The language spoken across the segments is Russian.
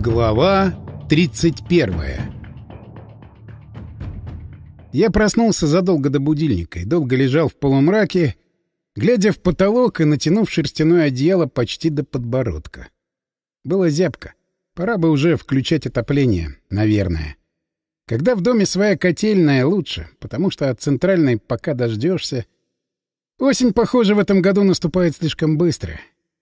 Глава 31 Я проснулся задолго до будильника и долго лежал в полумраке, глядя в потолок и натянув шерстяное одеяло почти до подбородка. Было зябко. Пора бы уже включать отопление, наверное. Когда в доме своя котельная, лучше, потому что от центральной пока дождешься. Осень, похоже, в этом году наступает слишком быстро.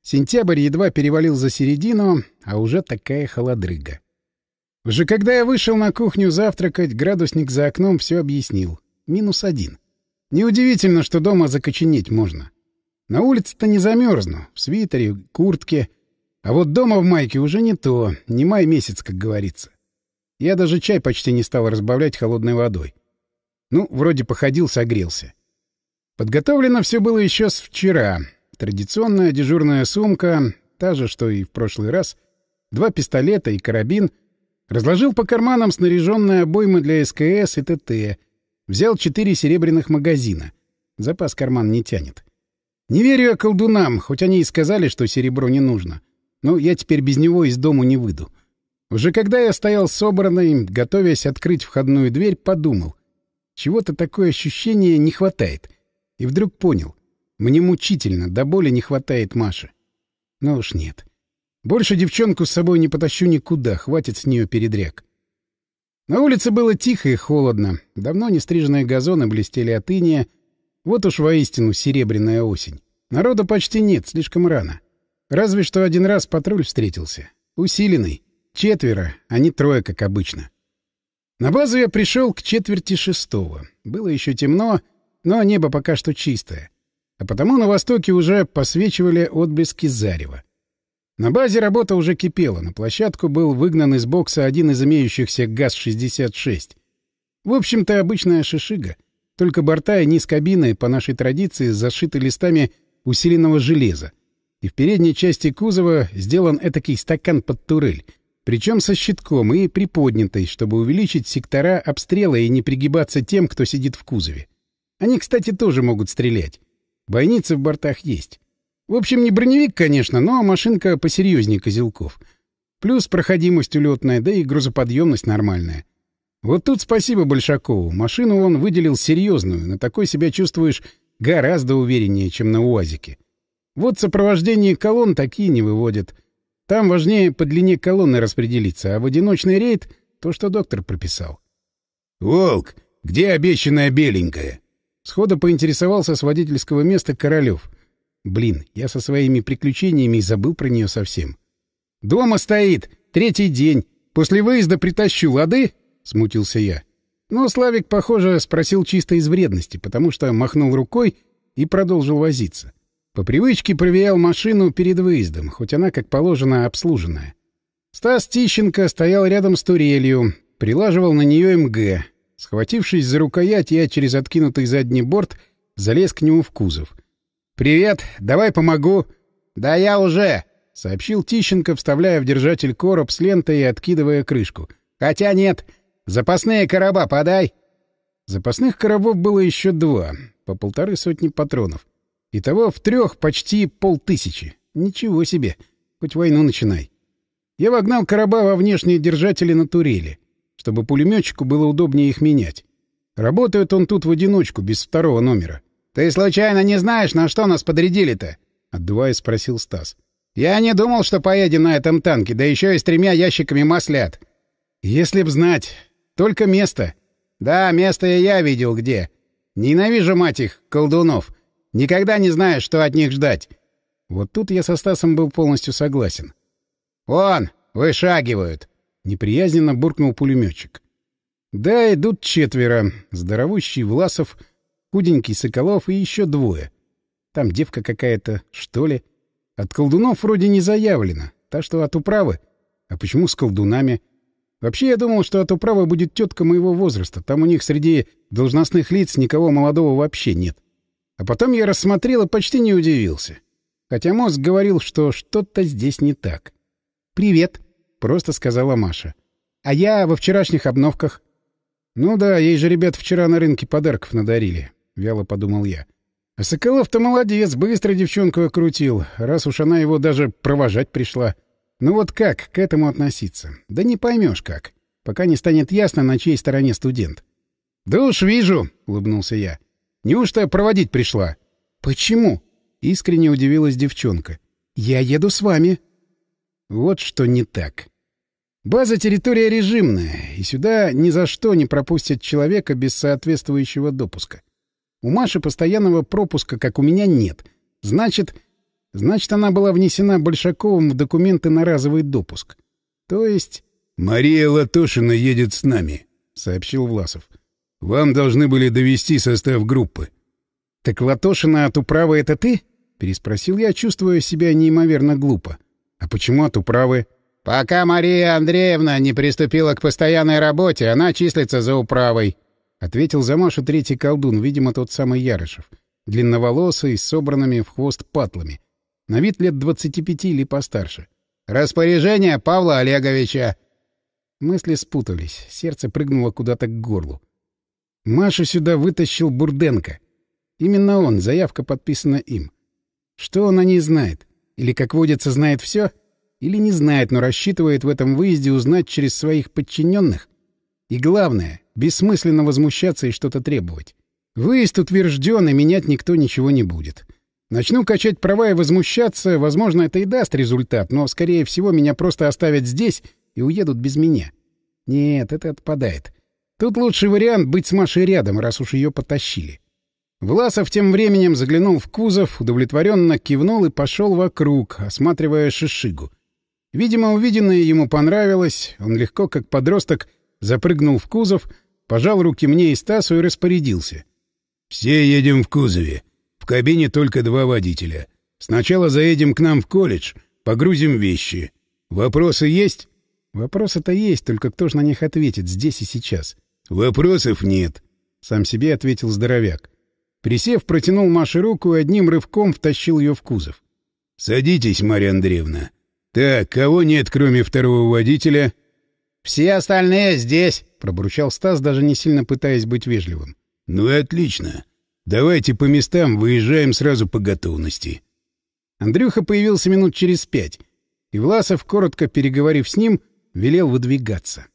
Сентябрь едва перевалил за середину, а уже такая холодрыга. Уже когда я вышел на кухню завтракать, градусник за окном все объяснил. Минус один. Неудивительно, что дома закоченеть можно. На улице-то не замерзну, в свитере, куртке. А вот дома в майке уже не то, не май месяц, как говорится. Я даже чай почти не стал разбавлять холодной водой. Ну, вроде походил, согрелся. Подготовлено все было еще с вчера, Традиционная дежурная сумка, та же, что и в прошлый раз, два пистолета и карабин, разложил по карманам снаряженные обоймы для СКС и ТТ, взял четыре серебряных магазина. Запас карман не тянет. Не верю я колдунам, хоть они и сказали, что серебро не нужно. Но я теперь без него из дому не выйду. Уже когда я стоял собранный, готовясь открыть входную дверь, подумал. Чего-то такое ощущение не хватает. И вдруг понял. Мне мучительно, до боли не хватает Маши. Ну уж нет. Больше девчонку с собой не потащу никуда, хватит с нее передряг. На улице было тихо и холодно. Давно не стриженные газоны блестели от иния. Вот уж воистину серебряная осень. Народа почти нет, слишком рано. Разве что один раз патруль встретился. Усиленный. Четверо, а не трое, как обычно. На базу я пришел к четверти шестого. Было еще темно, но небо пока что чистое а потому на востоке уже посвечивали отблески зарева. На базе работа уже кипела, на площадку был выгнан из бокса один из имеющихся ГАЗ-66. В общем-то, обычная шишига, только борта и низ кабины, по нашей традиции, зашиты листами усиленного железа, и в передней части кузова сделан этакий стакан под турель, причем со щитком и приподнятой, чтобы увеличить сектора обстрела и не пригибаться тем, кто сидит в кузове. Они, кстати, тоже могут стрелять. Бойницы в бортах есть. В общем, не броневик, конечно, но машинка посерьезнее козелков. Плюс проходимость улетная, да и грузоподъемность нормальная. Вот тут спасибо Большакову. Машину он выделил серьезную. На такой себя чувствуешь гораздо увереннее, чем на УАЗике. Вот сопровождение колонн такие не выводят. Там важнее по длине колонны распределиться, а в одиночный рейд — то, что доктор прописал. «Волк, где обещанная беленькая?» Сходу поинтересовался с водительского места Королёв. Блин, я со своими приключениями забыл про нее совсем. «Дома стоит! Третий день! После выезда притащу, лады?» — смутился я. Но Славик, похоже, спросил чисто из вредности, потому что махнул рукой и продолжил возиться. По привычке проверял машину перед выездом, хоть она, как положено, обслуженная. Стас Тищенко стоял рядом с турелью, прилаживал на нее МГ, Схватившись за рукоять, я через откинутый задний борт залез к нему в кузов. «Привет! Давай помогу!» «Да я уже!» — сообщил Тищенко, вставляя в держатель короб с лентой и откидывая крышку. «Хотя нет. Запасные короба подай!» Запасных коробов было еще два, по полторы сотни патронов. Итого в трех почти полтысячи. Ничего себе! Хоть войну начинай. Я вогнал короба во внешние держатели на турели чтобы пулеметчику было удобнее их менять. Работает он тут в одиночку, без второго номера. — Ты случайно не знаешь, на что нас подрядили-то? — отдуваясь, спросил Стас. — Я не думал, что поедем на этом танке, да еще и с тремя ящиками маслят. — Если б знать. Только место. — Да, место и я видел где. Ненавижу, мать их, колдунов. Никогда не знаешь, что от них ждать. Вот тут я со Стасом был полностью согласен. — Вон, вышагивают. — Неприязненно буркнул пулеметчик. Да, идут четверо. Здоровущий Власов, худенький Соколов и еще двое. Там девка какая-то, что ли. От колдунов вроде не заявлено. Та, что от управы. А почему с колдунами? Вообще, я думал, что от управы будет тетка моего возраста. Там у них среди должностных лиц никого молодого вообще нет. А потом я рассмотрел и почти не удивился. Хотя мозг говорил, что что-то здесь не так. «Привет», — просто сказала Маша. «А я во вчерашних обновках». «Ну да, ей же ребят вчера на рынке подарков надарили», — вяло подумал я. «А Соколов-то молодец, быстро девчонку окрутил, раз уж она его даже провожать пришла. Ну вот как к этому относиться? Да не поймешь как, пока не станет ясно, на чьей стороне студент. — Да уж вижу, — улыбнулся я. — Неужто проводить пришла? — Почему? — искренне удивилась девчонка. — Я еду с вами. Вот что не так. База — территория режимная, и сюда ни за что не пропустят человека без соответствующего допуска. У Маши постоянного пропуска, как у меня, нет. Значит, значит, она была внесена Большаковым в документы на разовый допуск. То есть... — Мария Латошина едет с нами, — сообщил Власов. — Вам должны были довести состав группы. — Так Латошина от управы — это ты? — переспросил я, чувствуя себя неимоверно глупо. — А почему от управы? — Пока Мария Андреевна не приступила к постоянной работе, она числится за управой, — ответил за Машу третий колдун, видимо, тот самый Ярышев. Длинноволосый, с собранными в хвост патлами. На вид лет двадцати пяти или постарше. «Распоряжение Павла Олеговича!» Мысли спутались, сердце прыгнуло куда-то к горлу. Машу сюда вытащил Бурденко. Именно он, заявка подписана им. Что он о ней знает? Или, как водится, знает все? — или не знает, но рассчитывает в этом выезде узнать через своих подчиненных? И главное, бессмысленно возмущаться и что-то требовать. Выезд утвержден, и менять никто ничего не будет. Начну качать права и возмущаться, возможно, это и даст результат, но, скорее всего, меня просто оставят здесь и уедут без меня. Нет, это отпадает. Тут лучший вариант быть с Машей рядом, раз уж ее потащили. Власов тем временем заглянул в кузов, удовлетворенно кивнул и пошел вокруг, осматривая шишигу. Видимо, увиденное ему понравилось. Он легко, как подросток, запрыгнул в кузов, пожал руки мне и Стасу и распорядился. «Все едем в кузове. В кабине только два водителя. Сначала заедем к нам в колледж, погрузим вещи. Вопросы есть?» «Вопросы-то есть, только кто же на них ответит здесь и сейчас?» «Вопросов нет», — сам себе ответил здоровяк. Присев, протянул Маше руку и одним рывком втащил ее в кузов. «Садитесь, Марья Андреевна. «Так, кого нет, кроме второго водителя?» «Все остальные здесь», — пробурчал Стас, даже не сильно пытаясь быть вежливым. «Ну и отлично. Давайте по местам, выезжаем сразу по готовности». Андрюха появился минут через пять, и Власов, коротко переговорив с ним, велел выдвигаться.